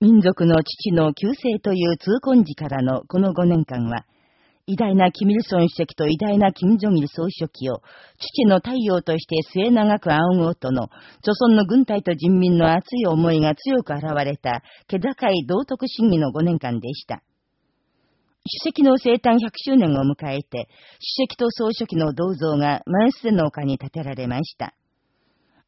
民族の父の旧姓という痛恨時からのこの5年間は、偉大なキミルソン主席と偉大なキム・ジョギル総書記を、父の太陽として末長く仰ごうとの、著村の軍隊と人民の熱い思いが強く現れた、気高い道徳主義の5年間でした。主席の生誕100周年を迎えて、主席と総書記の銅像がマンスデの丘に建てられました。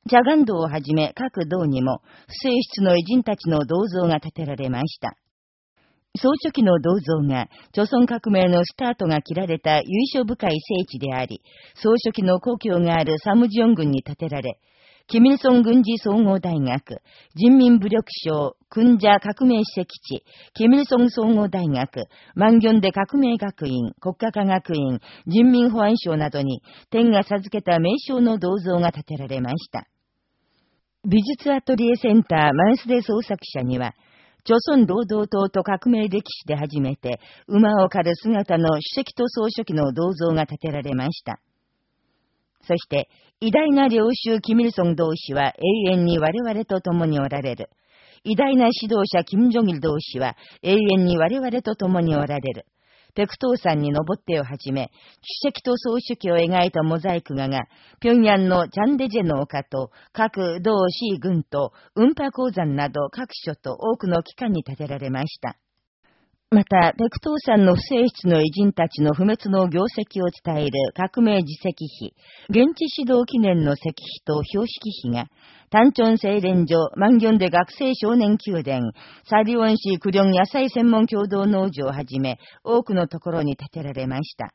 ジャガン道をはじめ各道にも、不正室の偉人たちの銅像が建てられました。総書記の銅像が、朝鮮革命のスタートが切られた由緒深い聖地であり、総書記の故郷があるサムジヨン郡に建てられ、キミルソン軍事総合大学、人民武力省、訓者革命史跡地、キミルソン総合大学、万ンで革命学院、国家科学院、人民保安省などに、天が授けた名称の銅像が建てられました。美術アトリエセンターマンスデ創作者には、朝鮮労働党と革命歴史で初めて、馬を狩る姿の主席と総書記の銅像が建てられました。そして、偉大な領袖キミルソン同士は永遠に我々と共におられる。偉大な指導者キム・ジョギル同士は永遠に我々と共におられる。ペクトー山に登ってをはじめ、主席と総書記を描いたモザイク画が、平壌のチャンデジェの丘と、各道市軍と、運波鉱山など各所と多くの機関に建てられました。また、ペクトー山の不正室の偉人たちの不滅の業績を伝える革命自責碑、現地指導記念の石碑と標識碑が、単調精錬所、万ンで学生少年宮殿、サリオン市クリョン野菜専門共同農場をはじめ、多くのところに建てられました。